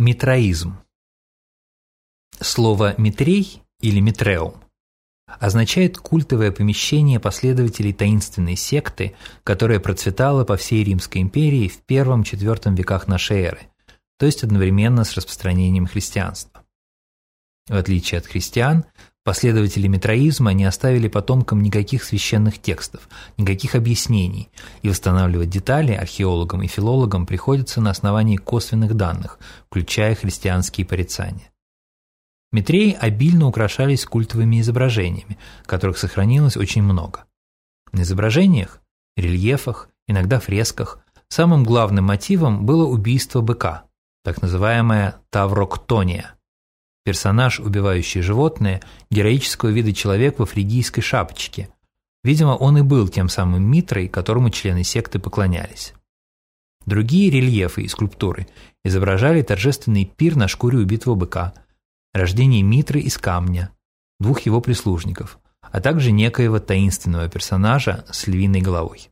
Митраизм. Слово «митрей» или «митреум» означает культовое помещение последователей таинственной секты, которая процветала по всей Римской империи в первом-четвертом веках нашей эры, то есть одновременно с распространением христианства. В отличие от христиан, Последователи митроизма не оставили потомкам никаких священных текстов, никаких объяснений, и восстанавливать детали археологам и филологам приходится на основании косвенных данных, включая христианские порицания. Митреи обильно украшались культовыми изображениями, которых сохранилось очень много. На изображениях, рельефах, иногда фресках, самым главным мотивом было убийство быка, так называемая тавроктония – Персонаж, убивающий животное, героического вида человек во фригийской шапочке. Видимо, он и был тем самым Митрой, которому члены секты поклонялись. Другие рельефы и скульптуры изображали торжественный пир на шкуре убитого быка, рождение Митры из камня, двух его прислужников, а также некоего таинственного персонажа с львиной головой.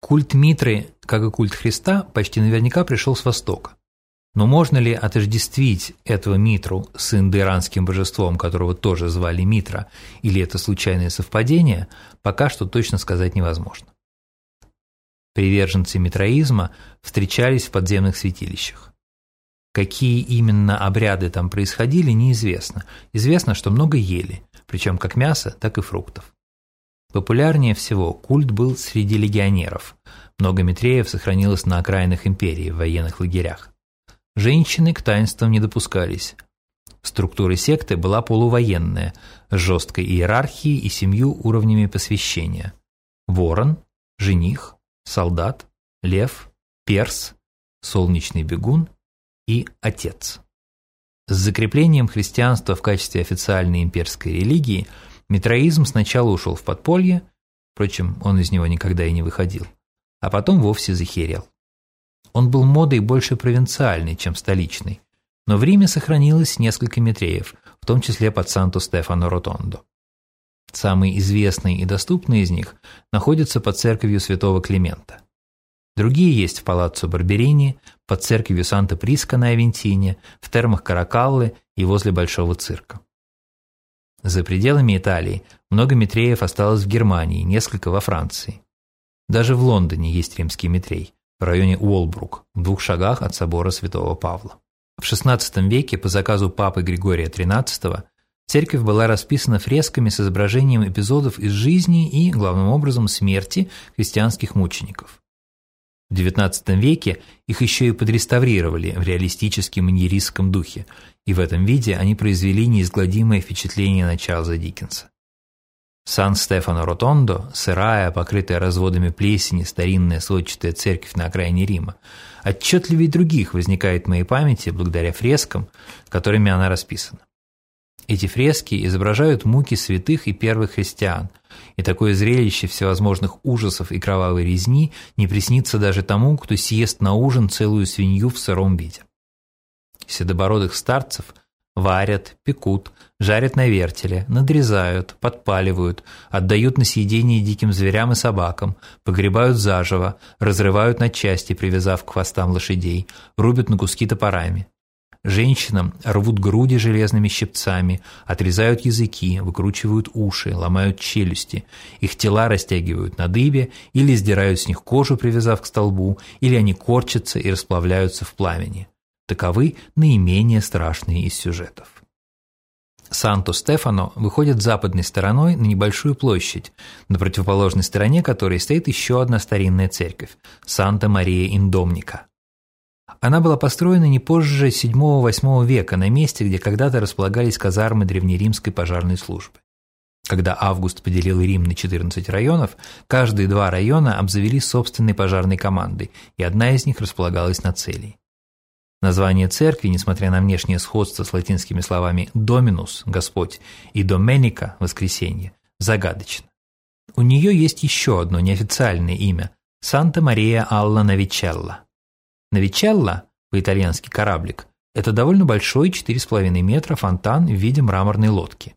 Культ Митры, как и культ Христа, почти наверняка пришел с Востока. Но можно ли отождествить этого Митру с индоиранским божеством, которого тоже звали Митра, или это случайное совпадение, пока что точно сказать невозможно. Приверженцы митроизма встречались в подземных святилищах. Какие именно обряды там происходили, неизвестно. Известно, что много ели, причем как мясо, так и фруктов. Популярнее всего культ был среди легионеров. Много митреев сохранилось на окраинах империи в военных лагерях. Женщины к таинствам не допускались. Структура секты была полувоенная, с жесткой иерархией и семью уровнями посвящения. Ворон, жених, солдат, лев, перс, солнечный бегун и отец. С закреплением христианства в качестве официальной имперской религии митроизм сначала ушел в подполье, впрочем, он из него никогда и не выходил, а потом вовсе захерел. Он был модой больше провинциальной, чем столичной, но в Риме сохранилось несколько метреев, в том числе под Санто-Стефано Ротондо. Самые известные и доступные из них находятся под церковью святого Климента. Другие есть в Палаццо Барберини, под церковью Санта-Приска на Авентине, в термах Каракаллы и возле Большого цирка. За пределами Италии много метреев осталось в Германии, несколько во Франции. Даже в Лондоне есть римский метрей, в районе Уолбрук, в двух шагах от собора Святого Павла. В XVI веке по заказу папы Григория XIII церковь была расписана фресками с изображением эпизодов из жизни и, главным образом, смерти христианских мучеников. В XIX веке их еще и подреставрировали в реалистическом маньеристском духе, и в этом виде они произвели неизгладимое впечатление на Чарльза Диккенса. Сан-Стефано-Ротондо, сырая, покрытая разводами плесени, старинная сводчатая церковь на окраине Рима, отчетливее других возникает в моей памяти благодаря фрескам, которыми она расписана. Эти фрески изображают муки святых и первых христиан, и такое зрелище всевозможных ужасов и кровавой резни не приснится даже тому, кто съест на ужин целую свинью в сыром виде. Седобородых старцев Варят, пекут, жарят на вертеле, надрезают, подпаливают, отдают на съедение диким зверям и собакам, погребают заживо, разрывают на части, привязав к хвостам лошадей, рубят на куски топорами. Женщинам рвут груди железными щипцами, отрезают языки, выкручивают уши, ломают челюсти. Их тела растягивают на дыбе или сдирают с них кожу, привязав к столбу, или они корчатся и расплавляются в пламени. Таковы наименее страшные из сюжетов. Санто-Стефано выходит западной стороной на небольшую площадь, на противоположной стороне которой стоит еще одна старинная церковь – Санта-Мария-Индомника. Она была построена не позже VII-VIII века на месте, где когда-то располагались казармы древнеримской пожарной службы. Когда Август поделил Рим на 14 районов, каждые два района обзавелись собственной пожарной командой, и одна из них располагалась на Целии. Название церкви, несмотря на внешнее сходство с латинскими словами «доминус» – «Господь» и «доменика» – «Воскресенье» – загадочно. У нее есть еще одно неофициальное имя – Санта-Мария Алла Навичелла. Навичелла, по-итальянски кораблик, это довольно большой 4,5 метра фонтан в виде мраморной лодки.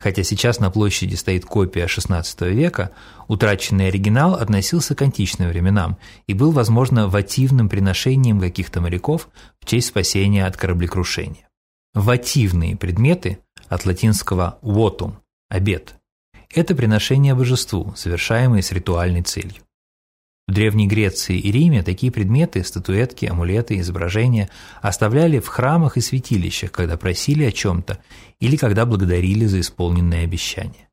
Хотя сейчас на площади стоит копия XVI века, утраченный оригинал относился к античным временам и был, возможно, вативным приношением каких-то моряков в честь спасения от кораблекрушения. Вативные предметы от латинского «votum» – «обед» – это приношение божеству, совершаемые с ритуальной целью. В Древней Греции и Риме такие предметы, статуэтки, амулеты, изображения оставляли в храмах и святилищах, когда просили о чем-то или когда благодарили за исполненное обещание.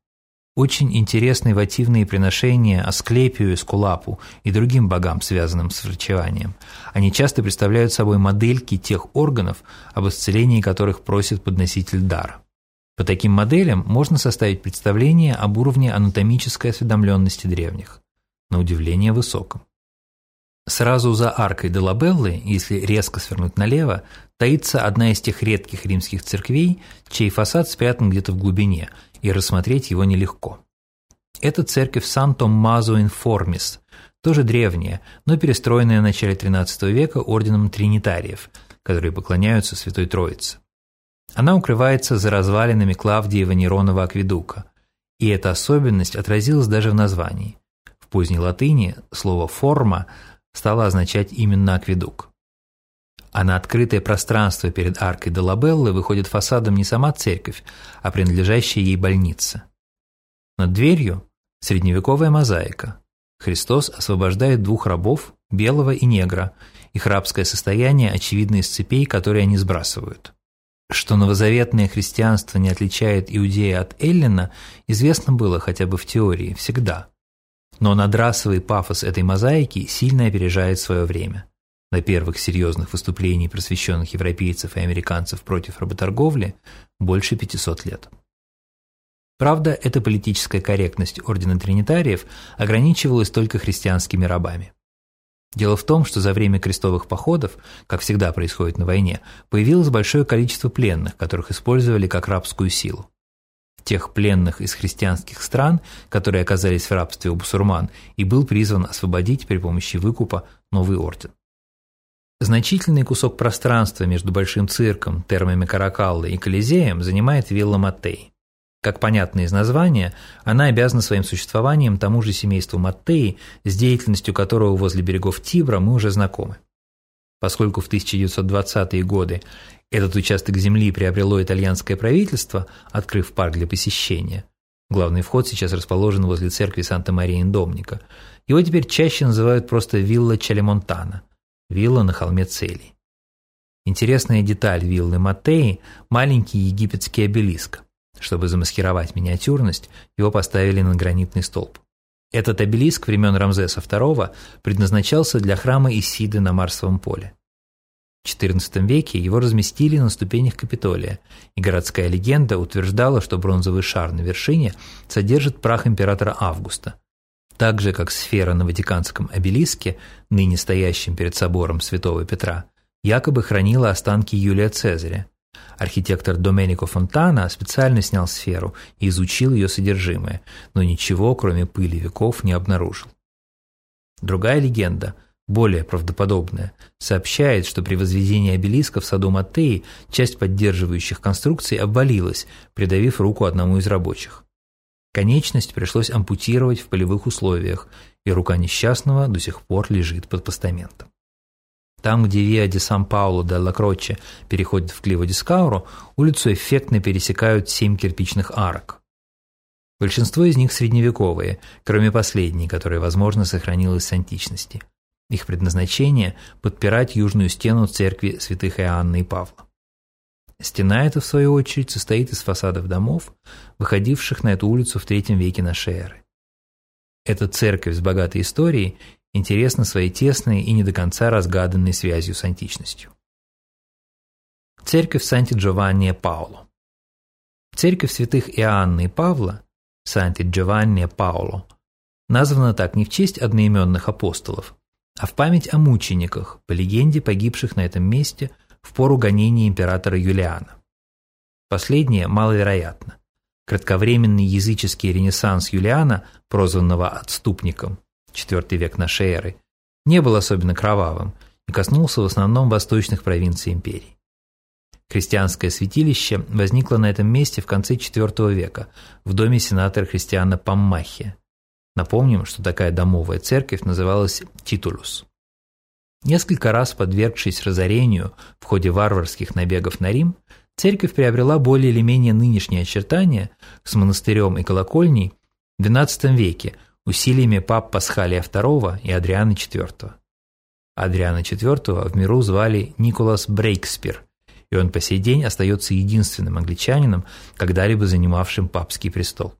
Очень интересны вативные приношения Асклепию, Скулапу и другим богам, связанным с врачеванием. Они часто представляют собой модельки тех органов, об исцелении которых просит подноситель дара. По таким моделям можно составить представление об уровне анатомической осведомленности древних на удивление высоком. Сразу за аркой Делабеллы, если резко свернуть налево, таится одна из тех редких римских церквей, чей фасад спрятан где-то в глубине, и рассмотреть его нелегко. Это церковь Сан-Томмазо Информис, тоже древняя, но перестроенная в начале XIII века орденом тринитариев, которые поклоняются Святой Троице. Она укрывается за развалинами Клавдиева Неронова акведука, и эта особенность отразилась даже в названии. Поздней латыни слово «форма» стало означать именно акведук. А на открытое пространство перед аркой Долабеллы выходит фасадом не сама церковь, а принадлежащая ей больница. Над дверью – средневековая мозаика. Христос освобождает двух рабов, белого и негра. Их рабское состояние очевидно из цепей, которые они сбрасывают. Что новозаветное христианство не отличает Иудея от Эллина, известно было хотя бы в теории, всегда. Но надрасовый пафос этой мозаики сильно опережает свое время. На первых серьезных выступлений просвещенных европейцев и американцев против работорговли больше 500 лет. Правда, эта политическая корректность Ордена Тринитариев ограничивалась только христианскими рабами. Дело в том, что за время крестовых походов, как всегда происходит на войне, появилось большое количество пленных, которых использовали как рабскую силу тех пленных из христианских стран, которые оказались в рабстве у бусурман, и был призван освободить при помощи выкупа новый орден. Значительный кусок пространства между Большим цирком, термами Каракаллы и Колизеем занимает вилла Маттей. Как понятно из названия, она обязана своим существованием тому же семейству Маттеи, с деятельностью которого возле берегов Тибра мы уже знакомы. Поскольку в 1920-е годы этот участок земли приобрело итальянское правительство, открыв парк для посещения. Главный вход сейчас расположен возле церкви Санта-Мария-Индомника. Его теперь чаще называют просто «Вилла Чалемонтана» – вилла на холме Целей. Интересная деталь виллы Матеи – маленький египетский обелиск. Чтобы замаскировать миниатюрность, его поставили на гранитный столб. Этот обелиск времен Рамзеса II предназначался для храма Исиды на Марсовом поле. В XIV веке его разместили на ступенях Капитолия, и городская легенда утверждала, что бронзовый шар на вершине содержит прах императора Августа. Так же, как сфера на Ватиканском обелиске, ныне стоящем перед собором Святого Петра, якобы хранила останки Юлия Цезаря. Архитектор Доменико Фонтана специально снял сферу и изучил ее содержимое, но ничего, кроме пыли веков, не обнаружил. Другая легенда – более правдоподобная, сообщает, что при возведении обелиска в саду Маттеи часть поддерживающих конструкций обвалилась, придавив руку одному из рабочих. Конечность пришлось ампутировать в полевых условиях, и рука несчастного до сих пор лежит под постаментом. Там, где Виа де Сан-Пауло де Ла Кроче переходит в Кливо Дискауру, улицу эффектно пересекают семь кирпичных арок. Большинство из них средневековые, кроме последней, которая, возможно, сохранилась с античности – их предназначение – подпирать южную стену церкви святых Иоанна и Павла. Стена эта, в свою очередь, состоит из фасадов домов, выходивших на эту улицу в III веке нашей эры. Эта церковь с богатой историей интересна своей тесной и не до конца разгаданной связью с античностью. Церковь Санти-Джованни Пауло Церковь святых Иоанна и Павла, Санти-Джованни Пауло, названа так не в честь одноименных апостолов, а в память о мучениках, по легенде погибших на этом месте в пору гонения императора Юлиана. Последнее маловероятно. Кратковременный языческий ренессанс Юлиана, прозванного отступником, IV век нашей эры, не был особенно кровавым и коснулся в основном восточных провинций империи. Христианское святилище возникло на этом месте в конце IV века в доме сенатора Христиана Паммахи. Напомним, что такая домовая церковь называлась Титулус. Несколько раз подвергшись разорению в ходе варварских набегов на Рим, церковь приобрела более или менее нынешние очертания с монастырем и колокольней в XII веке усилиями пап Пасхалия II и Адриана IV. Адриана IV в миру звали Николас Брейкспир, и он по сей день остается единственным англичанином, когда-либо занимавшим папский престол.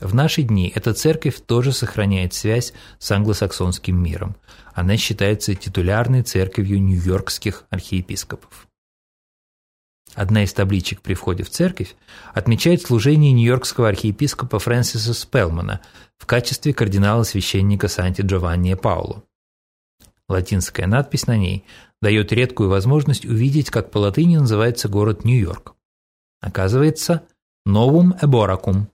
В наши дни эта церковь тоже сохраняет связь с англосаксонским миром. Она считается титулярной церковью нью-йоркских архиепископов. Одна из табличек при входе в церковь отмечает служение нью-йоркского архиепископа Фрэнсиса Спелмана в качестве кардинала-священника Санти Джованни Пауло. Латинская надпись на ней дает редкую возможность увидеть, как по латыни называется город Нью-Йорк. Оказывается, «Novum Eboracum»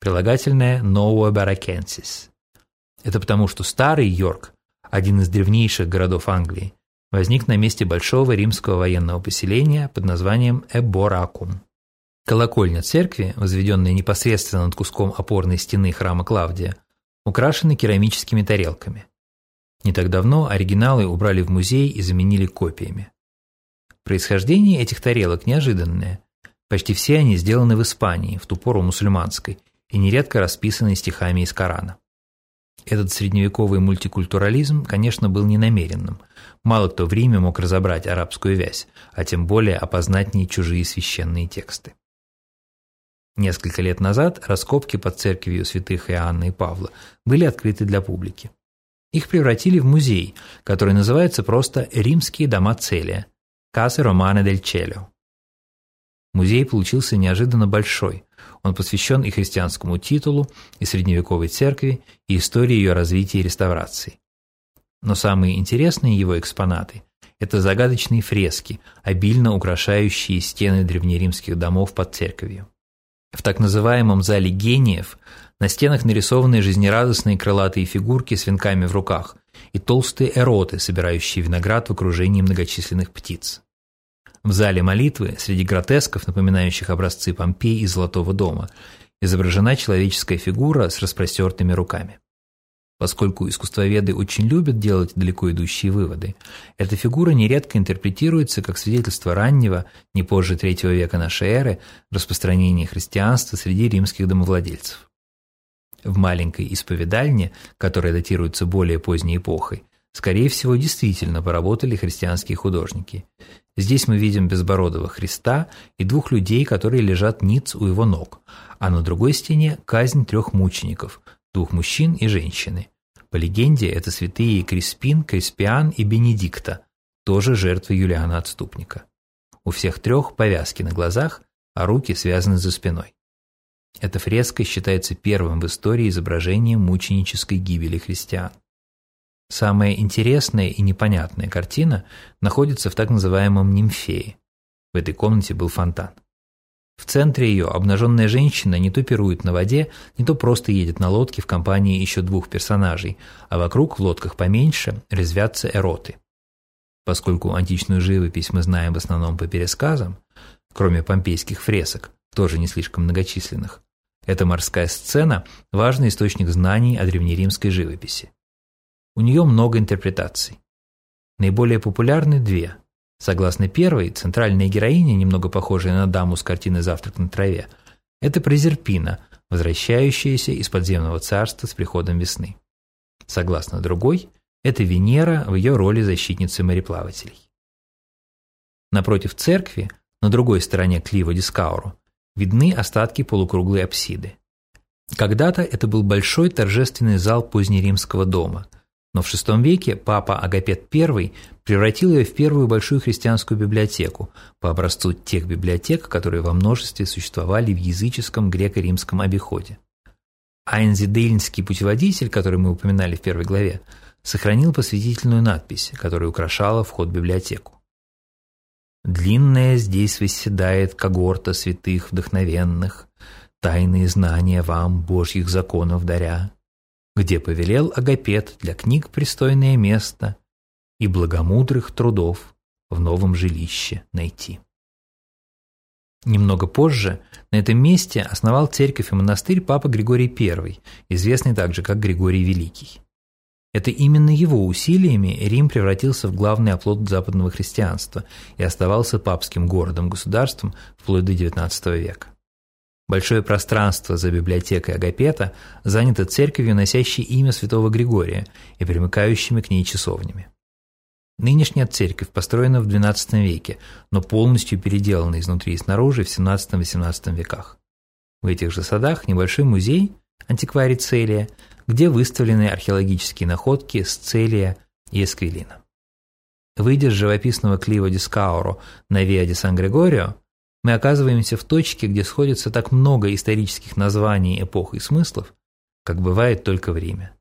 прилагательное «Novo Barackensis». Это потому, что старый Йорк, один из древнейших городов Англии, возник на месте большого римского военного поселения под названием Эборакум. Колокольня церкви, возведенная непосредственно над куском опорной стены храма Клавдия, украшена керамическими тарелками. Не так давно оригиналы убрали в музей и заменили копиями. Происхождение этих тарелок неожиданное. Почти все они сделаны в Испании, в ту пору мусульманской, и нередко расписаны стихами из Корана. Этот средневековый мультикультурализм, конечно, был ненамеренным. Мало кто в Риме мог разобрать арабскую вязь, а тем более опознать в ней чужие священные тексты. Несколько лет назад раскопки под церковью святых Иоанна и Павла были открыты для публики. Их превратили в музей, который называется просто «Римские дома Целия» – Касы Романе дель Челио. Музей получился неожиданно большой. Он посвящен и христианскому титулу, и средневековой церкви, и истории ее развития и реставрации. Но самые интересные его экспонаты – это загадочные фрески, обильно украшающие стены древнеримских домов под церковью. В так называемом зале гениев на стенах нарисованы жизнерадостные крылатые фигурки с венками в руках и толстые эроты, собирающие виноград в окружении многочисленных птиц. В зале молитвы, среди гротесков, напоминающих образцы Помпей и Золотого дома, изображена человеческая фигура с распростертыми руками. Поскольку искусствоведы очень любят делать далеко идущие выводы, эта фигура нередко интерпретируется как свидетельство раннего, не позже третьего века нашей эры, распространения христианства среди римских домовладельцев. В маленькой исповедальне, которая датируется более поздней эпохой, скорее всего, действительно поработали христианские художники. Здесь мы видим безбородого Христа и двух людей, которые лежат ниц у его ног, а на другой стене казнь трех мучеников, двух мужчин и женщины. По легенде, это святые Криспин, Криспиан и Бенедикта, тоже жертвы Юлиана Отступника. У всех трех повязки на глазах, а руки связаны за спиной. Эта фреска считается первым в истории изображением мученической гибели христиан. Самая интересная и непонятная картина находится в так называемом нимфее. В этой комнате был фонтан. В центре ее обнаженная женщина не то пирует на воде, не то просто едет на лодке в компании еще двух персонажей, а вокруг в лодках поменьше резвятся эроты. Поскольку античную живопись мы знаем в основном по пересказам, кроме помпейских фресок, тоже не слишком многочисленных, эта морская сцена – важный источник знаний о древнеримской живописи. У нее много интерпретаций. Наиболее популярны две. Согласно первой, центральная героиня, немного похожая на даму с картины «Завтрак на траве», это Презерпина, возвращающаяся из подземного царства с приходом весны. Согласно другой, это Венера в ее роли защитницы мореплавателей. Напротив церкви, на другой стороне Клива Дискауру, видны остатки полукруглой апсиды. Когда-то это был большой торжественный зал позднеримского дома – но в VI веке папа Агапет I превратил ее в первую большую христианскую библиотеку по образцу тех библиотек, которые во множестве существовали в языческом греко-римском обиходе. Айнзидейльнский путеводитель, который мы упоминали в первой главе, сохранил посвятительную надпись, которая украшала вход в библиотеку. «Длинная здесь восседает когорта святых вдохновенных, тайные знания вам Божьих законов даря, где повелел Агапет для книг пристойное место и благомудрых трудов в новом жилище найти. Немного позже на этом месте основал церковь и монастырь папа Григорий I, известный также как Григорий Великий. Это именно его усилиями Рим превратился в главный оплот западного христианства и оставался папским городом-государством вплоть до XIX века. Большое пространство за библиотекой Агапета занято церковью, носящей имя святого Григория и примыкающими к ней часовнями. Нынешняя церковь построена в XII веке, но полностью переделана изнутри и снаружи в XVII-XVIII веках. В этих же садах небольшой музей, антикварий Целия, где выставлены археологические находки с Целия и Эсквилина. Выйдя с живописного Кливо ди Скауро на Виа ди Сан-Грегорио, мы оказываемся в точке, где сходится так много исторических названий, эпох и смыслов, как бывает только в Риме.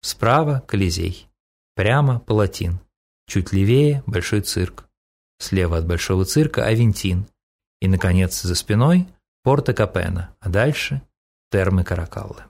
Справа – Колизей, прямо – Палатин, чуть левее – Большой цирк, слева от Большого цирка – Авентин, и, наконец, за спиной – Порто Капена, а дальше – Термы Каракаллы.